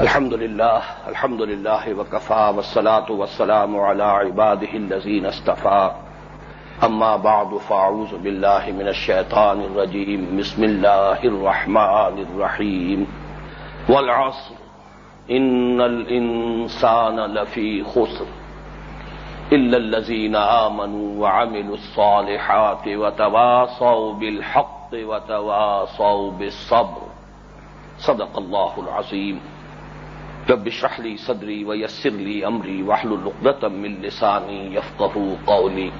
الحمد لله الحمد لله وكفى والصلاة والسلام على عباده الذين استفى أما بعد فأعوذ بالله من الشيطان الرجيم بسم الله الرحمن الرحيم والعصر إن الإنسان لفي خسر. إلا الذين آمنوا وعملوا الصالحات وتواصوا بالحق وتواصوا بالصبر. صدق الله العظيم رب اشرح لي صدري ويسر لي امري واحلل عقدة من لساني يفقهوا قولي.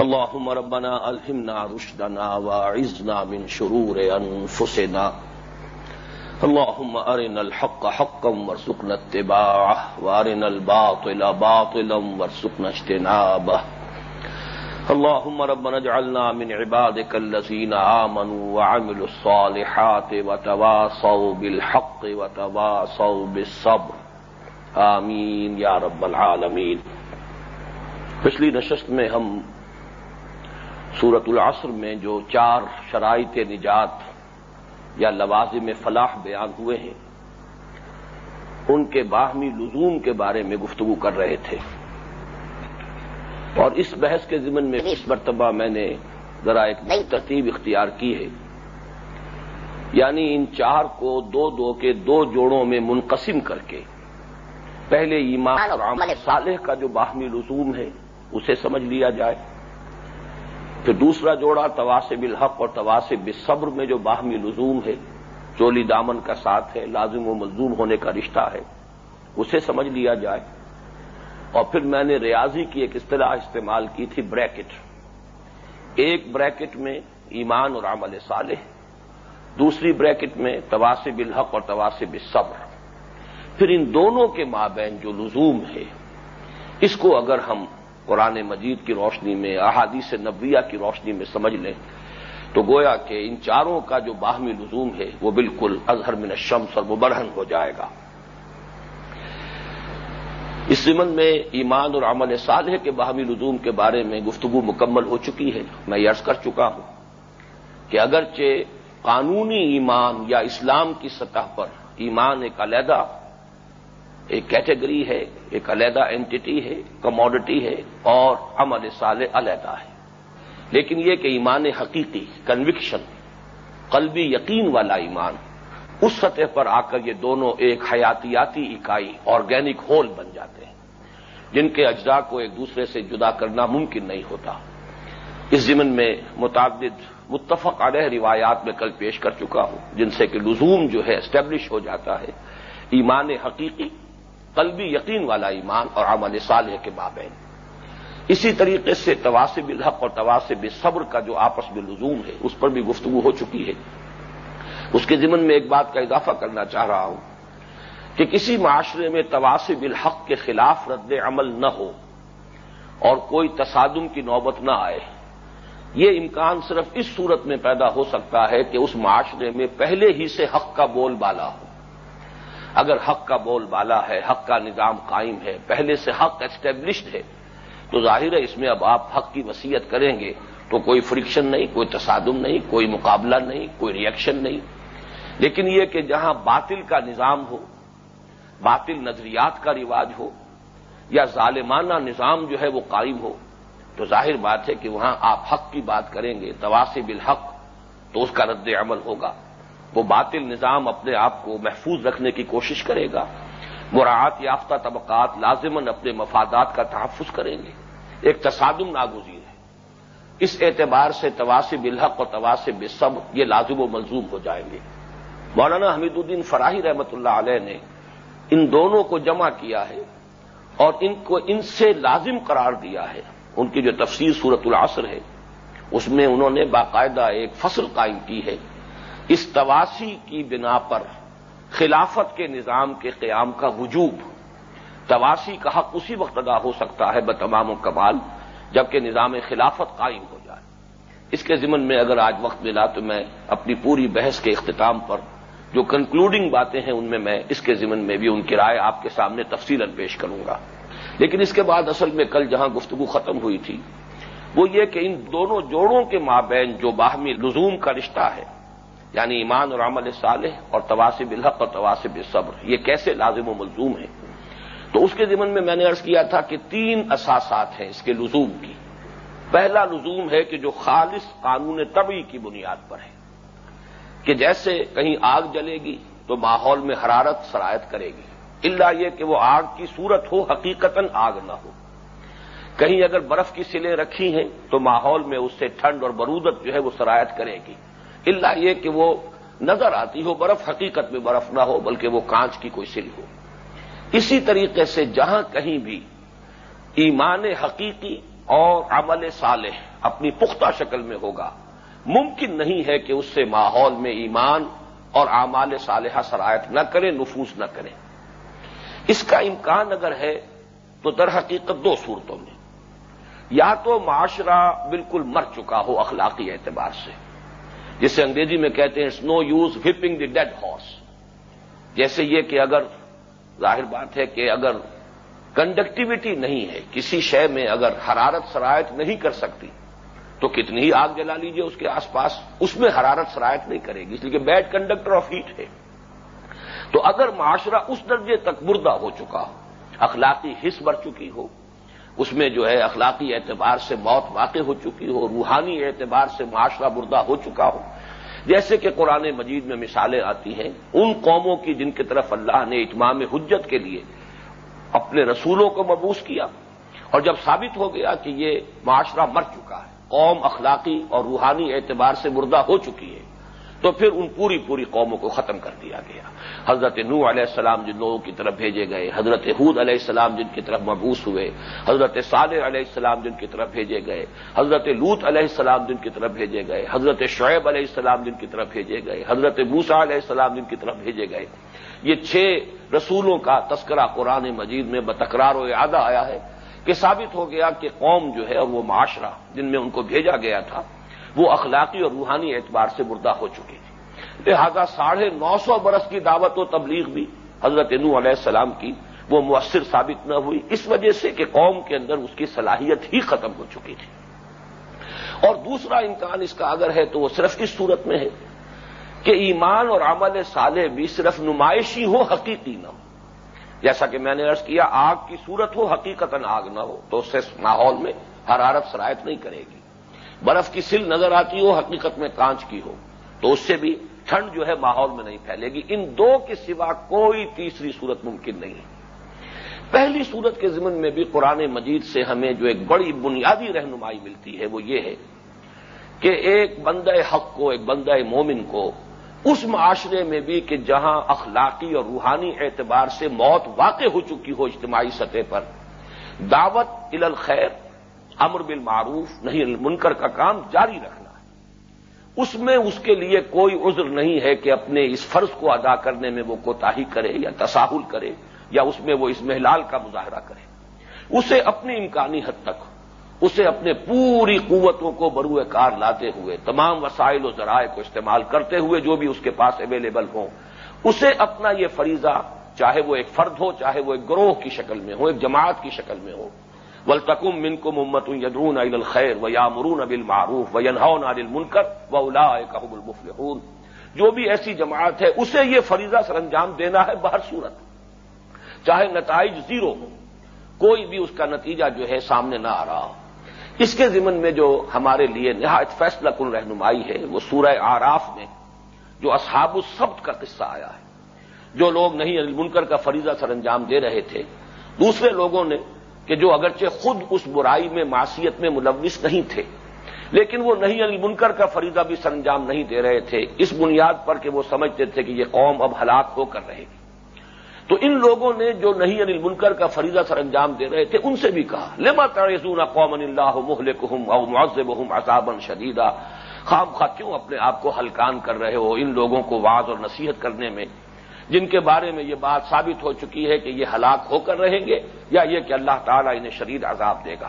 اللهم ربنا الهمنا رشدنا واعذنا من شرور انفسنا اللهم ارنا الحق حقا وارزقنا اتباعه وارنا الباطل باطلا وارزقنا اجتنابه. اللهم ربنا اجعلنا من عبادك الذين آمنوا وعملوا الصالحات وتواصوا بالحق وتواصوا بالصبر. آمین یا رب العالمین. پچھلی نشست میں ہم سورت العصر میں جو چار شرائط نجات یا لوازم فلاح بیان ہوئے ہیں، ان کے باہمی لزوم کے بارے میں گفتگو کر رہے تھے۔ اور اس بحث کے ضمن میں اس مرتبہ میں نے ذرا ایک نئی ترتیب اختیار کی ہے۔ یعنی ان چار کو دو دو کے دو جوڑوں میں منقسم کر کے۔ پہلے ایمان اور عمل صالح کا جو باہمی رسوم ہے اسے سمجھ لیا جائے۔ پھر دوسرا جوڑا تواسب الحق اور تواسب صبر میں جو باہمی لزوم ہے چولی دامن کا ساتھ ہے لازم و ملزوم ہونے کا رشتہ ہے۔ اسے سمجھ لیا جائے۔ اور پھر میں نے ریاضی کی ایک اصطلاح استعمال کی تھی بریکٹ۔ ایک بریکٹ میں ایمان اور عمل صالح، دوسری بریکٹ میں تواسب الحق اور تواسب صبر پھر ان دونوں کے مابین جو لزوم ہے، اس کو اگر ہم قرآن مجید کی روشنی میں، احادیث نبویہ کی روشنی میں سمجھ لیں، تو گویا کہ ان چاروں کا جو باہمی لزوم ہے، وہ بالکل اظہر من الشمس اور مبرہن ہو جائے گا۔ اس ضمن میں ایمان اور عمل صالح کے باہمی لزوم کے بارے میں گفتگو مکمل ہو چکی ہے۔ میں یرز کر چکا ہوں کہ اگرچہ قانونی ایمان یا اسلام کی سطح پر ایمان ایک علیحدہ ایک کیٹیگری ہے، ایک علیحدہ اینٹی ہے کموڈٹی ہے اور عمل صالح علیحدہ ہے۔ لیکن یہ کہ ایمان حقیقی کنوکشن قلبی یقین والا ایمان اس سطح پر آ کر یہ دونوں ایک حیاتیاتی اکائی آرگینک ہول بن جاتے ہیں۔ جن کے اجزاء کو ایک دوسرے سے جدا کرنا ممکن نہیں ہوتا۔ اس ضمن میں متعدد، متفق علیہ روایات میں کل پیش کر چکا ہوں، جن سے کہ لزوم جو ہے اسٹیبلش ہو جاتا ہے۔ ایمان حقیقی، قلبی یقین والا ایمان اور عمل صالح کے مابین۔ اسی طریقے سے تواسب الحق اور تواسب صبر کا جو آپس میں لزوم ہے، اس پر بھی گفتگو ہو چکی ہے۔ اس کے ذمن میں ایک بات کا اضافہ کرنا چاہ رہا ہوں کہ کسی معاشرے میں تواسب الحق کے خلاف رد عمل نہ ہو اور کوئی تصادم کی نوبت نہ آئے، یہ امکان صرف اس صورت میں پیدا ہو سکتا ہے کہ اس معاشرے میں پہلے ہی سے حق کا بول بالا ہو۔ اگر حق کا بول بالا ہے، حق کا نظام قائم ہے، پہلے سے حق اسٹیبلشڈ ہے، تو ظاہر ہے اس میں اب آپ حق کی وسیعت کریں گے تو کوئی فرکشن نہیں، کوئی تصادم نہیں، کوئی مقابلہ نہیں، کوئی ریئیکشن نہیں۔ لیکن یہ کہ جہاں باطل کا نظام ہو، باطل نظریات کا رواج ہو، یا ظالمانہ نظام جو ہے وہ قائم ہو، تو ظاہر بات ہے کہ وہاں آپ حق کی بات کریں گے تواسب الحق تو اس کا رد عمل ہوگا۔ وہ باطل نظام اپنے آپ کو محفوظ رکھنے کی کوشش کرے گا۔ مراعات یافتہ طبقات لازمن اپنے مفادات کا تحفظ کریں گے۔ ایک تصادم ناگزیر ہے۔ اس اعتبار سے تواسب الحق اور تواسب سب یہ لازم و منظوم ہو جائیں گے۔ مولانا حمید الدین فراہی رحمت اللہ علیہ نے ان دونوں کو جمع کیا ہے اور ان کو ان سے لازم قرار دیا ہے۔ ان کی جو تفصیل صورت العصر ہے، اس میں انہوں نے باقاعدہ ایک فصل قائم کی ہے۔ اس تواسی کی بنا پر خلافت کے نظام کے قیام کا وجوب، تواسی کا حق اسی وقت ادا ہو سکتا ہے بتمام و کمال جبکہ نظام خلافت قائم ہو جائے۔ اس کے ضمن میں اگر آج وقت ملا تو میں اپنی پوری بحث کے اختتام پر جو کنکلوڈنگ باتیں ہیں ان میں میں اس کے ضمن میں بھی ان کی رائے آپ کے سامنے تفصیل پیش کروں گا۔ لیکن اس کے بعد اصل میں کل جہاں گفتگو ختم ہوئی تھی، وہ یہ کہ ان دونوں جوڑوں کے مابین جو باہمی لزوم کا رشتہ ہے یعنی ایمان اور عمل صالح اور تواسب الحق اور تواسب صبر یہ کیسے لازم و ملزوم ہے تو اس کے ذمن میں میں نے ارض کیا تھا کہ تین اساسات ہیں اس کے لزوم کی۔ پہلا لزوم ہے کہ جو خالص قانون طبی کی بنیاد پر ہے۔ کہ جیسے کہیں آگ جلے گی تو ماحول میں حرارت سرایت کرے گی۔ اللہ یہ کہ وہ آگ کی صورت ہو، حقیقتاً آگ نہ ہو۔ کہیں اگر برف کی سلیں رکھی ہیں تو ماحول میں اس سے ٹھنڈ اور برودت جو ہے وہ سرایت کرے گی۔ اللہ یہ کہ وہ نظر آتی ہو برف، حقیقت میں برف نہ ہو، بلکہ وہ کانچ کی کوئی سل ہو۔ اسی طریقے سے جہاں کہیں بھی ایمان حقیقی اور عمل صالح اپنی پختہ شکل میں ہوگا ممکن نہیں ہے کہ اس سے ماحول میں ایمان اور اعمال صالحہ سرایت نہ کرے نفوس نہ کرے۔ اس کا امکان اگر ہے تو در حقیقت دو صورتوں میں۔ یا تو معاشرہ بالکل مر چکا ہو اخلاقی اعتبار سے، جسے انگریزی میں کہتے ہیں سنو use whipping the dead horse جیسے یہ کہ اگر، ظاہر بات ہے کہ اگر کنڈکٹیوٹی نہیں ہے، کسی شے میں اگر حرارت سرایت نہیں کر سکتی تو کتنی ہی آگ جلا لیجیے اس کے آس پاس، اس میں حرارت سرایت نہیں کرے گی، اس لیے بیڈ کنڈکٹر آف ہیٹ ہے۔ تو اگر معاشرہ اس درجے تک مردہ ہو چکا ہو، اخلاقی حص بڑھ چکی ہو، اس میں جو ہے اخلاقی اعتبار سے موت واقع ہو چکی ہو، روحانی اعتبار سے معاشرہ مردہ ہو چکا ہو، جیسے کہ قرآن مجید میں مثالیں آتی ہیں، ان قوموں کی جن کی طرف اللہ نے اتمام حجت کے لیے اپنے رسولوں کو مبوس کیا، اور جب ثابت ہو گیا کہ یہ معاشرہ مر چکا ہے قوم اخلاقی اور روحانی اعتبار سے مردہ ہو چکی ہے تو پھر ان پوری پوری قوموں کو ختم کر دیا گیا۔ حضرت نو علیہ السلام جن لوگوں کی طرف بھیجے گئے، حضرت حود علیہ السلام جن کی طرف مبوس ہوئے، حضرت صالح علیہ السلام جن کی طرف بھیجے گئے، حضرت لوت علیہ السلام جن کی طرف بھیجے گئے، حضرت شعیب علیہ السلام جن کی طرف بھیجے گئے، حضرت موسا علیہ السلام جن کی طرف بھیجے گئے۔ یہ چھ رسولوں کا تذکرہ قرآن مجید میں بتکرار و اعادہ آیا ہے۔ کہ ثابت ہو گیا کہ قوم جو ہے وہ معاشرہ جن میں ان کو بھیجا گیا تھا، وہ اخلاقی اور روحانی اعتبار سے مردہ ہو چکی تھی لہذا ساڑھے نو سو برس کی دعوت و تبلیغ بھی حضرت نو علیہ السلام کی وہ مؤثر ثابت نہ ہوئی، اس وجہ سے کہ قوم کے اندر اس کی صلاحیت ہی ختم ہو چکی تھی۔ اور دوسرا امکان اس کا اگر ہے تو وہ صرف اس صورت میں ہے کہ ایمان اور عمل صالح بھی صرف نمائشی ہو، حقیقی نہ ہو۔ جیسا کہ میں نے عرض کیا، آگ کی صورت ہو حقیقت آگ نہ ہو، تو اس سے ماحول میں حرارت سرایت نہیں کرے گی۔ برف کی سل نظر آتی ہو، حقیقت میں کانچ کی ہو، تو اس سے بھی ٹھنڈ جو ہے ماحول میں نہیں پھیلے گی۔ ان دو کے سوا کوئی تیسری صورت ممکن نہیں ہے۔ پہلی صورت کے ضمن میں بھی قرآن مجید سے ہمیں جو ایک بڑی بنیادی رہنمائی ملتی ہے وہ یہ ہے کہ ایک بندہ حق کو، ایک بندہ مومن کو اس معاشرے میں بھی کہ جہاں اخلاقی اور روحانی اعتبار سے موت واقع ہو چکی ہو اجتماعی سطح پر، دعوت الخیر، امر بالمعروف نہیں المنکر کا کام جاری رکھنا اس میں اس کے لیے کوئی عذر نہیں ہے کہ اپنے اس فرض کو ادا کرنے میں وہ کوتاہی کرے یا تساہل کرے یا اس میں وہ اس محلال کا مظاہرہ کرے۔ اسے اپنی امکانی حد تک اسے اپنے پوری قوتوں کو بروئے کار لاتے ہوئے، تمام وسائل و ذرائع کو استعمال کرتے ہوئے جو بھی اس کے پاس اویلیبل ہوں، اسے اپنا یہ فریضہ، چاہے وہ ایک فرد ہو، چاہے وہ ایک گروہ کی شکل میں ہو، ایک جماعت کی شکل میں ہو۔ ولتکم من کو محمد یدرون الخیر و یامرون ابل معروف و ینہون عل منکر و الا کہب المفلحون۔ جو بھی ایسی جماعت ہے، اسے یہ فریضہ سر انجام دینا ہے بہر صورت۔ چاہے نتائج زیرو ہو کوئی بھی اس کا نتیجہ جو ہے سامنے نہ آ رہا ہو۔ اس کے ضمن میں جو ہمارے لیے نہایت فیصلہ کن رہنمائی ہے، وہ سورہ آراف میں جو اصحاب السبت کا قصہ آیا ہے۔ جو لوگ نہیں المنکر کا فریضہ سر انجام دے رہے تھے، دوسرے لوگوں نے کہ جو اگرچہ خود اس برائی میں، معصیت میں ملوث نہیں تھے، لیکن وہ نہیں علی منکر کا فریضہ بھی سر انجام نہیں دے رہے تھے، اس بنیاد پر کہ وہ سمجھتے تھے کہ یہ قوم اب ہلاک ہو کر رہے گی۔ تو ان لوگوں نے جو نہیں علی منکر کا فریضہ سر انجام دے رہے تھے، ان سے بھی کہا، لما ترزون قوم اللہ محلک او معذب ہوں عذابن شدیدہ خام خواہ کیوں اپنے آپ کو ہلکان کر رہے ہو ان لوگوں کو واض اور نصیحت کرنے میں؟ جن کے بارے میں یہ بات ثابت ہو چکی ہے کہ یہ ہلاک ہو کر رہیں گے یا یہ کہ اللہ تعالیٰ انہیں شدید عذاب دے گا؟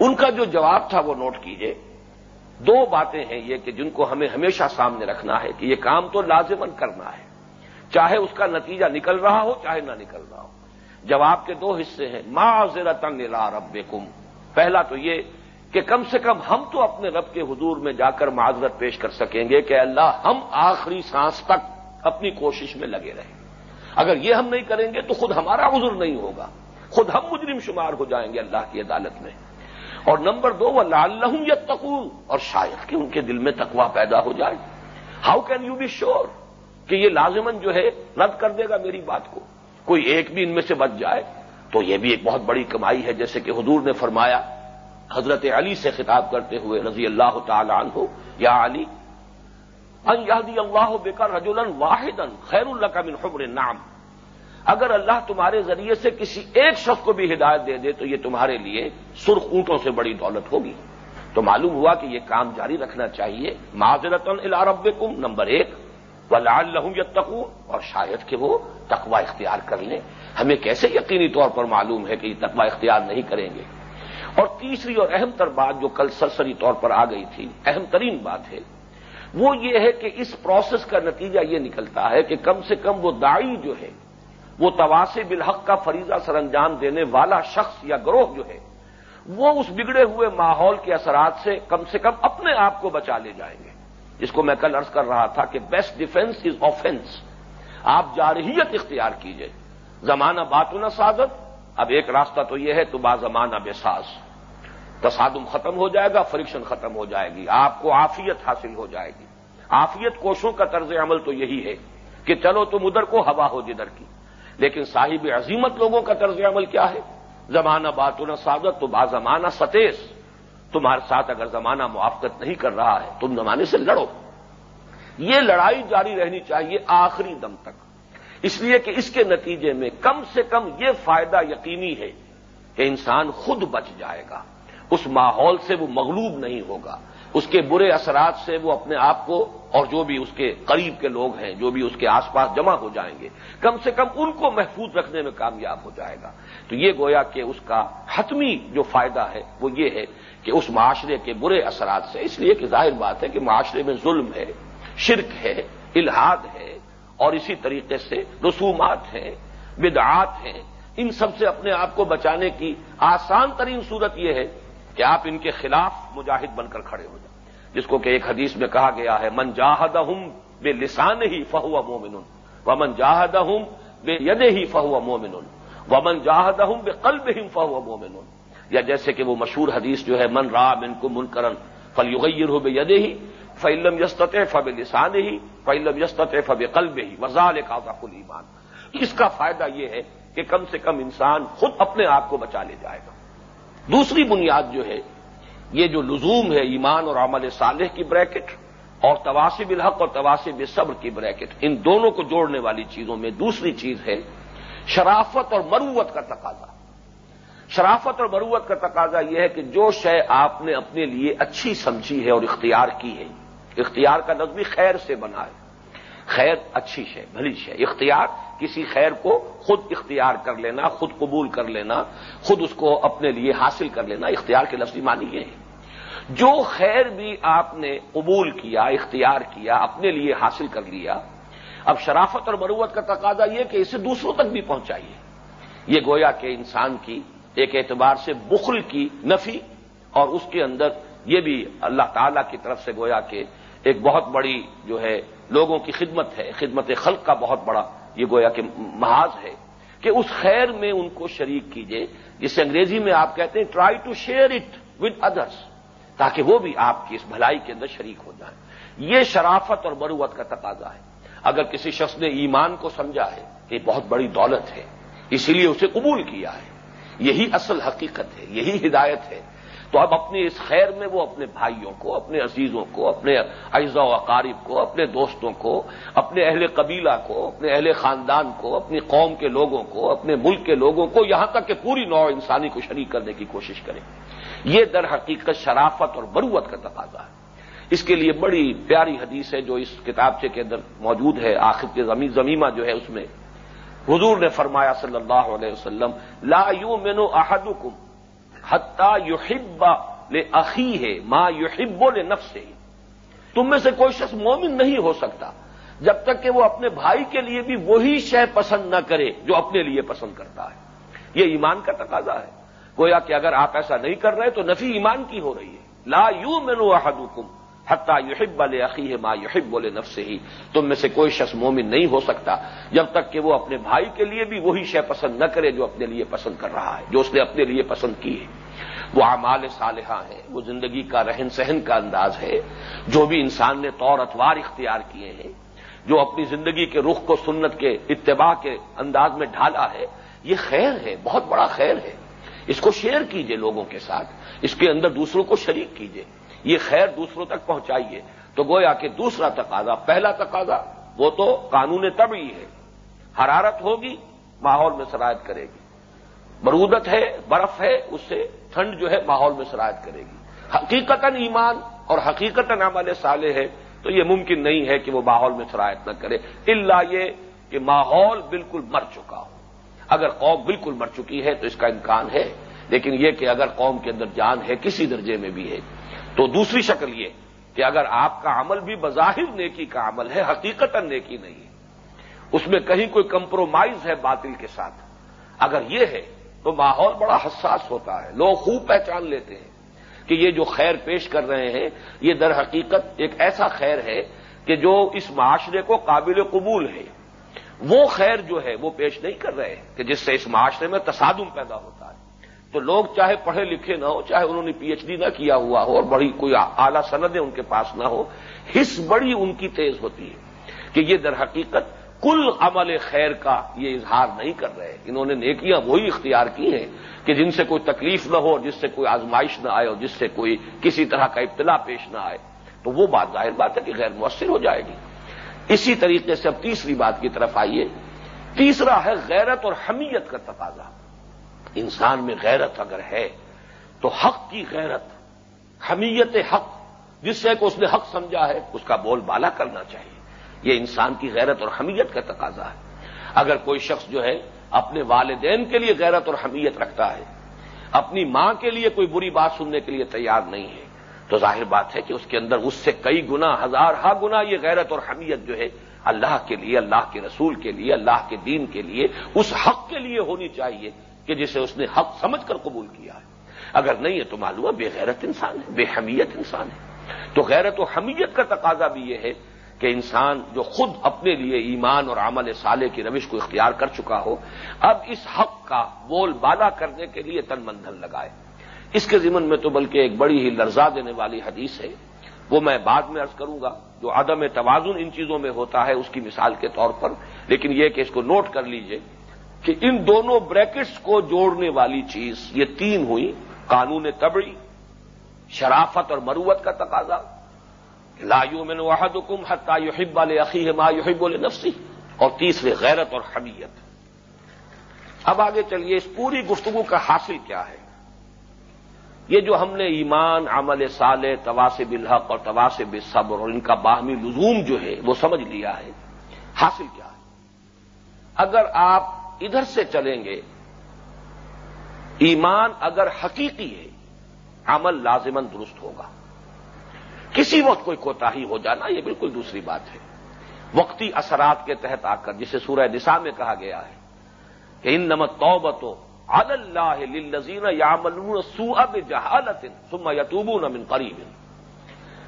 ان کا جو جواب تھا وہ نوٹ کیجیے۔ دو باتیں ہیں یہ کہ جن کو ہمیں ہمیشہ سامنے رکھنا ہے کہ یہ کام تو لازمن کرنا ہے۔ چاہے اس کا نتیجہ نکل رہا ہو، چاہے نہ نکل رہا ہو۔ جواب کے دو حصے ہیں۔ ما ذرا تنگ رب پہلا تو یہ کہ کم سے کم ہم تو اپنے رب کے حضور میں جا کر معذرت پیش کر سکیں گے کہ اللہ ہم آخری سانس تک اپنی کوشش میں لگے رہیں۔ اگر یہ ہم نہیں کریں گے تو خود ہمارا عذر نہیں ہوگا۔ خود ہم مجرم شمار ہو جائیں گے اللہ کی عدالت میں۔ اور نمبر دو وہ لال لہوں یا اور شاید کہ ان کے دل میں تقوا پیدا ہو جائے۔ How can you be sure کہ یہ لازمن جو ہے رد کر دے گا میری بات کو۔ کوئی ایک بھی ان میں سے بچ جائے تو یہ بھی ایک بہت بڑی کمائی ہے، جیسے کہ حضور نے فرمایا، حضرت علی سے خطاب کرتے ہوئے رضی اللہ تعالی عنہ، یا علی، ان یادی اللہ بکر واحد خیر اللہ کا من حبر نام اگر اللہ تمہارے ذریعے سے کسی ایک شخص کو بھی ہدایت دے دے، تو یہ تمہارے لیے سرخ اونٹوں سے بڑی دولت ہوگی۔ تو معلوم ہوا کہ یہ کام جاری رکھنا چاہیے معذرت العرب نمبر ایک۔ و لال یتقو اور شاید کہ وہ تقوا اختیار کر لیں۔ ہمیں کیسے یقینی طور پر معلوم ہے کہ یہ تقوا اختیار نہیں کریں گے؟ اور تیسری اور اہم تر بات جو کل سرسری طور پر آ گئی تھی، اہم ترین بات ہے، وہ یہ ہے کہ اس پروسیس کا نتیجہ یہ نکلتا ہے کہ کم سے کم وہ دائی جو ہے، وہ تواس بالحق کا فریضہ سر انجام دینے والا شخص یا گروہ جو ہے، وہ اس بگڑے ہوئے ماحول کے اثرات سے کم سے کم اپنے آپ کو بچا لے جائیں گے۔ جس کو میں کل ارض کر رہا تھا کہ بیسٹ ڈیفینس از آفینس آپ جارحیت اختیار کیجیے. زمانہ بات نہ سازت اب ایک راستہ تو یہ ہے تو با زمانہ بے ساز. تصادم ختم ہو جائے گا، فرکشن ختم ہو جائے گی. آپ کو آفیت حاصل ہو جائے گی. آفیت کوشوں کا طرز عمل تو یہی ہے کہ چلو تم ادھر کو، ہوا ہو جدھر کی. لیکن صاحب عظیمت لوگوں کا طرز عمل کیا ہے؟ زمانہ بات نہ سازت تو با زمانہ ستیش تمہارے ساتھ اگر زمانہ موافقت نہیں کر رہا ہے، تم زمانے سے لڑو۔ یہ لڑائی جاری رہنی چاہیے آخری دم تک۔ اس لیے کہ اس کے نتیجے میں کم سے کم یہ فائدہ یقینی ہے کہ انسان خود بچ جائے گا۔ اس ماحول سے وہ مغلوب نہیں ہوگا۔ اس کے برے اثرات سے وہ اپنے آپ کو اور جو بھی اس کے قریب کے لوگ ہیں، جو بھی اس کے آس پاس جمع ہو جائیں گے، کم سے کم ان کو محفوظ رکھنے میں کامیاب ہو جائے گا۔ تو یہ گویا کہ اس کا حتمی جو فائدہ ہے، وہ یہ ہے کہ اس معاشرے کے برے اثرات سے، اس لیے کہ ظاہر بات ہے کہ معاشرے میں ظلم ہے، شرک ہے الحاد ہے، اور اسی طریقے سے رسومات ہیں، بدعات ہیں۔ ان سب سے اپنے آپ کو بچانے کی آسان ترین صورت یہ ہے کہ آپ ان کے خلاف مجاہد بن کر کھڑے ہو جائیں۔ جس کو کہ ایک حدیث میں کہا گیا ہے، من جاہد ہوں بے لسان ہی فہو مومن و من جاہد ہوں بے ید ہی فہو مومن و من جاہد ہوں بے قلب ہی فہو مومن یا جیسے کہ وہ مشہور حدیث جو ہے، من رام ان کو من کرن فل یغیر ہو بے ید ہی فعلم یستط فب لسان ہی فعلم یستط فب قلب ہی وزال کاضاف المان اس کا فائدہ یہ ہے کہ کم سے کم انسان خود اپنے آپ کو بچا لے جائے گا۔ دوسری بنیاد جو ہے یہ جو لزوم ہے ایمان اور عمل صالح کی بریکٹ اور تواسب الحق اور تواسب صبر کی بریکٹ، ان دونوں کو جوڑنے والی چیزوں میں دوسری چیز ہے شرافت اور مروت کا تقاضا۔ شرافت اور مروت کا تقاضا یہ ہے کہ جو شے آپ نے اپنے لیے اچھی سمجھی ہے اور اختیار کی ہے، اختیار کا نظمی خیر سے بنا ہے۔ خیر اچھی شے، بھلی شے۔ اختیار، کسی خیر کو خود اختیار کر لینا، خود قبول کر لینا، خود اس کو اپنے لیے حاصل کر لینا، اختیار کے لفظی معنی یہ ہے جو خیر بھی آپ نے قبول کیا، اختیار کیا، اپنے لیے حاصل کر لیا، اب شرافت اور مروت کا تقاضا یہ کہ اسے دوسروں تک بھی پہنچائیے۔ یہ گویا کہ انسان کی ایک اعتبار سے بخل کی نفی اور اس کے اندر یہ بھی اللہ تعالی کی طرف سے گویا کہ ایک بہت بڑی جو ہے لوگوں کی خدمت ہے، خدمت خلق کا بہت بڑا یہ گویا کہ محاذ ہے کہ اس خیر میں ان کو شریک کیجیے جسے انگریزی میں آپ کہتے ہیں try to share it with others تاکہ وہ بھی آپ کی اس بھلائی کے اندر شریک ہو جائیں۔ یہ شرافت اور مروت کا تقاضا ہے۔ اگر کسی شخص نے ایمان کو سمجھا ہے کہ بہت بڑی دولت ہے، اسی لیے اسے قبول کیا ہے۔ یہی اصل حقیقت ہے، یہی ہدایت ہے۔ تو اب اپنی اس خیر میں وہ اپنے بھائیوں کو، اپنے عزیزوں کو، اپنے اعزا و اقارب کو، اپنے دوستوں کو، اپنے اہل قبیلہ کو، اپنے اہل خاندان کو، اپنی قوم کے لوگوں کو، اپنے ملک کے لوگوں کو یہاں تک کہ پوری نو انسانی کو شریک کرنے کی کوشش کریں۔ یہ در حقیقت شرافت اور بروت کا تقاضا ہے۔ اس کے لیے بڑی پیاری حدیث ہے جو اس کتابچے کے اندر موجود ہے۔ آخر کے زمیمہ جو ہے اس میں حضور نے فرمایا صلی اللہ علیہ وسلم، لا یو مینو احدکم حتہ یحب لے عقی ہے ماں یحب لے نفس تم میں سے کوئی شخص مومن نہیں ہو سکتا جب تک کہ وہ اپنے بھائی کے لیے بھی وہی شے پسند نہ کرے جو اپنے لیے پسند کرتا ہے۔ یہ ایمان کا تقاضا ہے۔ گویا کہ اگر آپ ایسا نہیں کر رہے تو نفی ایمان کی ہو رہی ہے۔ لا یو مینو احدکم حتہ یحب بل عقی ہے ماں یحب بولے نف سے ہی تم میں سے کوئی شخص مومن نہیں ہو سکتا جب تک کہ وہ اپنے بھائی کے لیے بھی وہی شے پسند نہ کرے جو اپنے لیے پسند کر رہا ہے، جو اس نے اپنے لیے پسند کی ہے۔ وہ اعمال صالحہ ہے وہ زندگی کا رہن سہن کا انداز ہے۔ جو بھی انسان نے طور اتوار اختیار کیے ہیں، جو اپنی زندگی کے رخ کو سنت کے اتباع کے انداز میں ڈھالا ہے، یہ خیر ہے، بہت بڑا خیر ہے۔ اس کو شیئر کیجیے لوگوں کے ساتھ، اس کے اندر دوسروں کو شریک کیجیے۔ یہ خیر دوسروں تک پہنچائیے۔ تو گویا کہ دوسرا تقاضا، پہلا تقاضا، وہ تو قانون طبعی ہے۔ حرارت ہوگی، ماحول میں شرائط کرے گی۔ برودت ہے، برف ہے، اس سے ٹھنڈ جو ہے ماحول میں شرائط کرے گی۔ حقیقت ایمان اور حقیقت عمل سالے ہے، تو یہ ممکن نہیں ہے کہ وہ ماحول میں شرائط نہ کرے۔ اللہ یہ کہ ماحول بالکل مر چکا ہو۔ اگر قوم بالکل مر چکی ہے تو اس کا امکان ہے، لیکن یہ کہ اگر قوم کے اندر جان ہے کسی درجے میں بھی ہے۔ تو دوسری شکل یہ کہ اگر آپ کا عمل بھی بظاہر نیکی کا عمل ہے حقیقت نیکی نہیں ہے۔ اس میں کہیں کوئی کمپرومائز ہے باطل کے ساتھ۔ اگر یہ ہے تو ماحول بڑا حساس ہوتا ہے، لوگ خوب پہچان لیتے ہیں کہ یہ جو خیر پیش کر رہے ہیں، یہ در حقیقت ایک ایسا خیر ہے کہ جو اس معاشرے کو قابل قبول ہے۔ وہ خیر جو ہے وہ پیش نہیں کر رہے کہ جس سے اس معاشرے میں تصادم پیدا ہوتا ہے۔ تو لوگ چاہے پڑھے لکھے نہ ہو، چاہے انہوں نے پی ایچ ڈی نہ کیا ہوا ہو اور بڑی کوئی اعلی سندیں ان کے پاس نہ ہو حص بڑی ان کی تیز ہوتی ہے کہ یہ در حقیقت کل عمل خیر کا یہ اظہار نہیں کر رہے۔ انہوں نے نیکیاں وہی اختیار کی ہیں کہ جن سے کوئی تکلیف نہ ہو، جس سے کوئی آزمائش نہ آئے اور جس سے کوئی کسی طرح کا ابتلا پیش نہ آئے۔ تو وہ بات ظاہر بات ہے کہ غیر مؤثر ہو جائے گی۔ اسی طریقے سے اب تیسری بات کی طرف آئیے۔ تیسرا ہے غیرت اور حمیت کا تقاضا۔ انسان میں غیرت اگر ہے، تو حق کی غیرت، حمیت حق، جس سے کہ اس نے حق سمجھا ہے، اس کا بول بالا کرنا چاہیے۔ یہ انسان کی غیرت اور حمیت کا تقاضا ہے۔ اگر کوئی شخص جو ہے اپنے والدین کے لیے غیرت اور حمیت رکھتا ہے، اپنی ماں کے لیے کوئی بری بات سننے کے لیے تیار نہیں ہے تو ظاہر بات ہے کہ اس کے اندر اس سے کئی گنا ہزار ہا گنا یہ غیرت اور حمیت جو ہے اللہ کے لیے، اللہ کے رسول کے لیے، اللہ کے دین کے لیے اس حق کے لیے ہونی چاہیے کہ جسے اس نے حق سمجھ کر قبول کیا ہے۔ اگر نہیں ہے تو معلوم ہے بے غیرت انسان ہے، بے حمیت انسان ہے۔ تو غیرت و حمیت کا تقاضا بھی یہ ہے کہ انسان جو خود اپنے لیے ایمان اور عمل سالے کی روش کو اختیار کر چکا ہو، اب اس حق کا بول بالا کرنے کے لیے تن بندھن لگائے۔ اس کے ذمن میں تو بلکہ ایک بڑی ہی لرزا دینے والی حدیث ہے۔ وہ میں بعد میں ارض کروں گا، جو عدم توازن ان چیزوں میں ہوتا ہے، اس کی مثال کے طور پر۔ لیکن یہ کہ اس کو نوٹ کر لیجیے کہ ان دونوں بریکٹس کو جوڑنے والی چیز، یہ تین ہوئی۔ قانون تبڑی شرافت اور مروت کا تقاضا۔ لایو میں واحد حکم حتہ یحب علیہ عقی ہے یحب نفسی اور تیسرے، غیرت اور حمیت۔ اب آگے چلیے، اس پوری گفتگو کا حاصل کیا ہے؟ یہ جو ہم نے ایمان، عمل سال تواسب الحق اور تواسب صبر اور ان کا باہمی لزوم جو ہے، وہ سمجھ لیا ہے، حاصل کیا ہے۔ اگر آپ ادھر سے چلیں گے، ایمان اگر حقیقی ہے، عمل لازمن درست ہوگا۔ کسی وقت کوئی کوتاہی ہو جانا، یہ بالکل دوسری بات ہے۔ وقتی اثرات کے تحت آ کر، جسے سورہ نساء میں کہا گیا ہے کہ ان نمت توبتوں اللہ لذین یا سو اب جہالت سم یتوبو نمن قریب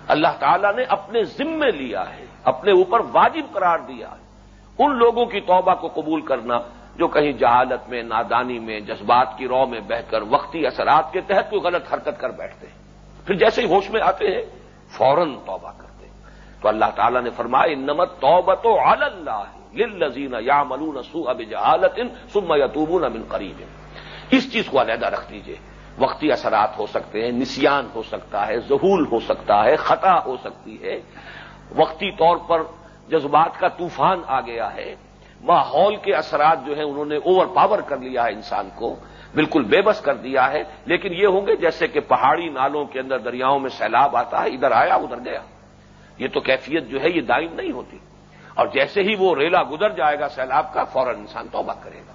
اللہ تعالیٰ نے اپنے ذمے لیا ہے، اپنے اوپر واجب قرار دیا ہے۔ ان لوگوں کی توبہ کو قبول کرنا جو کہیں جہالت میں، نادانی میں، جذبات کی رو میں بہ کر وقتی اثرات کے تحت کوئی غلط حرکت کر بیٹھتے ہیں۔ پھر جیسے ہی ہوش میں آتے ہیں، فوراً توبہ کرتے ہیں۔ تو اللہ تعالیٰ نے فرمایا نمت توبت اللہ لذین یا ملون سو اب یتوبون من قریب۔ اس چیز کو علیحدہ رکھ دیجیے وقتی اثرات ہو سکتے ہیں، نسیان ہو سکتا ہے، ظہول ہو سکتا ہے، خطا ہو سکتی ہے۔ وقتی طور پر جذبات کا طوفان آ گیا ہے۔ ماحول کے اثرات جو ہیں، انہوں نے اوور پاور کر لیا ہے انسان کو۔ بالکل بے بس کر دیا ہے۔ لیکن یہ ہوں گے، جیسے کہ پہاڑی نالوں کے اندر دریاؤں میں سیلاب آتا ہے، ادھر آیا، ادھر گیا۔ یہ تو کیفیت جو ہے، یہ دائم نہیں ہوتی۔ اور جیسے ہی وہ ریلا گزر جائے گا سیلاب کا، فوراً انسان توبہ کرے گا۔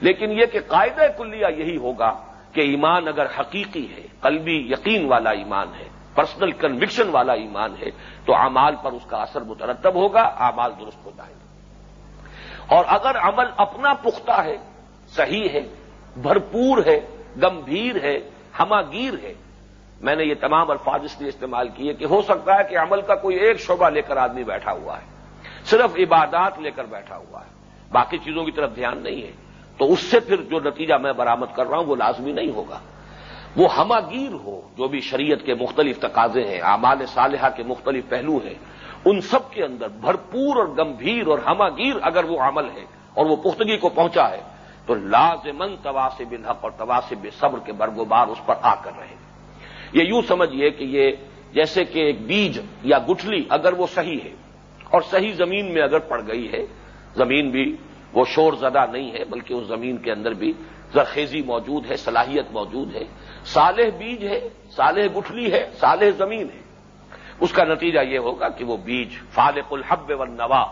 لیکن یہ کہ قاعدہ کلیہ یہی ہوگا کہ ایمان اگر حقیقی ہے، قلبی یقین والا ایمان ہے پرسنل کنوکشن والا ایمان ہے، تو اعمال پر اس کا اثر مترتب ہوگا، اعمال درست ہو جائے گا اور اگر عمل اپنا پختہ ہے، صحیح ہے، بھرپور ہے، گمبھیر ہے، ہماگیر ہے، میں نے یہ تمام الفاظ اس لیے استعمال کیے کہ ہو سکتا ہے کہ عمل کا کوئی ایک شعبہ لے کر آدمی بیٹھا ہوا ہے، صرف عبادات لے کر بیٹھا ہوا ہے، باقی چیزوں کی طرف دھیان نہیں ہے۔ تو اس سے پھر جو نتیجہ میں برامد کر رہا ہوں وہ لازمی نہیں ہوگا۔ وہ ہماگیر ہو، جو بھی شریعت کے مختلف تقاضے ہیں، اعمال صالحہ کے مختلف پہلو ہیں، ان سب کے اندر بھرپور اور گمبھیر اور ہماگیر اگر وہ عمل ہے اور وہ پختگی کو پہنچا ہے، تو لازمن تواسب الحق اور تواسب صبر کے برگوبار اس پر آ کر رہے۔ یہ یوں سمجھیے کہ یہ جیسے کہ ایک بیج یا گٹھلی اگر وہ صحیح ہے اور صحیح زمین میں اگر پڑ گئی ہے، زمین بھی وہ شور زدہ نہیں ہے، بلکہ اس زمین کے اندر بھی زرخیزی موجود ہے، صلاحیت موجود ہے۔ صالح بیج ہے، صالح گٹھلی ہے، صالح زمین ہے۔ اس کا نتیجہ یہ ہوگا کہ وہ بیج فالق الحب و نوا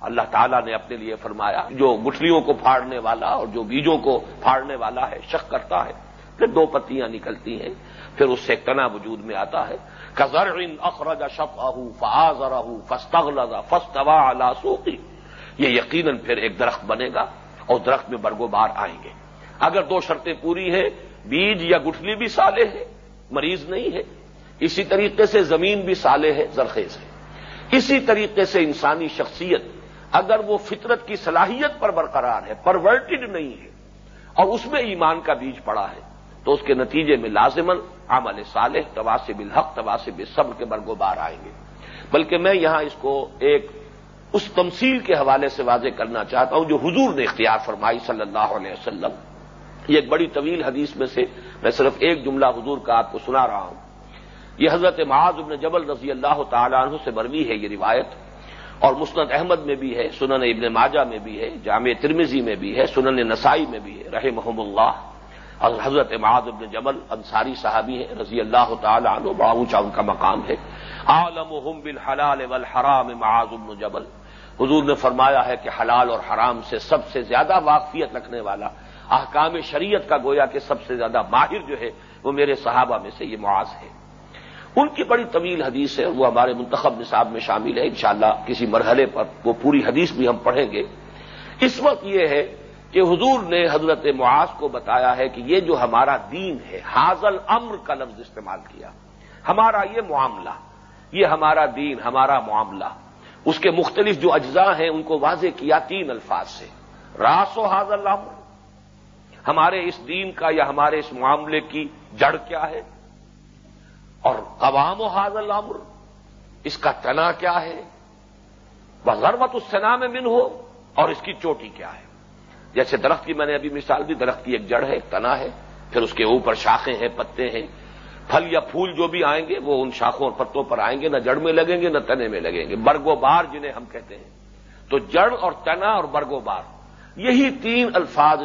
اللہ تعالیٰ نے اپنے لیے فرمایا، جو گٹھلیوں کو پھاڑنے والا اور جو بیجوں کو پھاڑنے والا ہے، شک کرتا ہے۔ پھر دو پتیاں نکلتی ہیں، پھر اس سے ایک تنا وجود میں آتا ہے۔ کزر اخرج شف اہ فاض اراہ فستغلزا فستوا سوقی یہ یقیناً پھر ایک درخت بنے گا اور درخت میں برگو بار آئیں گے۔ اگر دو شرطیں پوری ہیں، بیج یا گٹھلی بھی سالے ہے، مریض نہیں ہے۔ اسی طریقے سے زمین بھی سالے ہے، زرخیز ہے۔ اسی طریقے سے انسانی شخصیت، اگر وہ فطرت کی صلاحیت پر برقرار ہے، پرورٹڈ نہیں ہے، اور اس میں ایمان کا بیج پڑا ہے، تو اس کے نتیجے میں لازمن عمل صالح تواسب الحق تواسب صبر کے برگو بار آئیں گے۔ بلکہ میں یہاں اس کو ایک اس تمثیل کے حوالے سے واضح کرنا چاہتا ہوں جو حضور نے اختیار فرمائی صلی اللہ علیہ وسلم۔ یہ ایک بڑی طویل حدیث میں سے میں صرف ایک جملہ حضور کا آپ کو سنا رہا ہوں۔ یہ حضرت معاذ ابن جبل رضی اللہ تعالیٰ عنہ سے بروی ہے یہ روایت، اور مسند احمد میں بھی ہے، سنن ابن ماجہ میں بھی ہے، جامع ترمیزی میں بھی ہے، سنن نسائی میں بھی ہے رہے محمد اللہ۔ اور حضرت معاذ ابن جبل انصاری صحابی ہے، رضی اللہ تعالیٰ عنہ بڑا اونچا ان کا مقام ہے۔ عالم بالحلال والحرام معاذ ابن جبل۔ حضور نے فرمایا ہے کہ حلال اور حرام سے سب سے زیادہ واقفیت رکھنے والا، احکام شریعت کا گویا کہ سب سے زیادہ ماہر جو ہے، وہ میرے صحابہ میں سے یہ معاذ ہے۔ ان کی بڑی طویل حدیث ہے، وہ ہمارے منتخب نصاب میں شامل ہے۔ انشاءاللہ کسی مرحلے پر وہ پوری حدیث بھی ہم پڑھیں گے۔ اس وقت یہ ہے کہ حضور نے حضرت معاذ کو بتایا ہے کہ یہ جو ہمارا دین ہے حاضل امر کا لفظ استعمال کیا۔ ہمارا یہ معاملہ یہ ہمارا دین، ہمارا معاملہ۔ اس کے مختلف جو اجزاء ہیں، ان کو واضح کیا تین الفاظ سے۔ راس و حاضل امر ہمارے اس دین کا یا ہمارے اس معاملے کی جڑ کیا ہے؟ اور عوام و حاضل امر اس کا تنا کیا ہے؟ ضرورت اس سنا میں من ہو اور اس کی چوٹی کیا ہے؟ جیسے درخت کی، میں نے ابھی مثال دی، درخت کی ایک جڑ ہے، ایک تنا ہے۔ پھر اس کے اوپر شاخیں ہیں، پتے ہیں۔ پھل یا پھول جو بھی آئیں گے، وہ ان شاخوں اور پتوں پر آئیں گے، نہ جڑ میں لگیں گے، نہ تنے میں لگیں گے۔ برگو بار جنہیں ہم کہتے ہیں۔ تو جڑ اور تنا اور برگو بار یہی تین الفاظ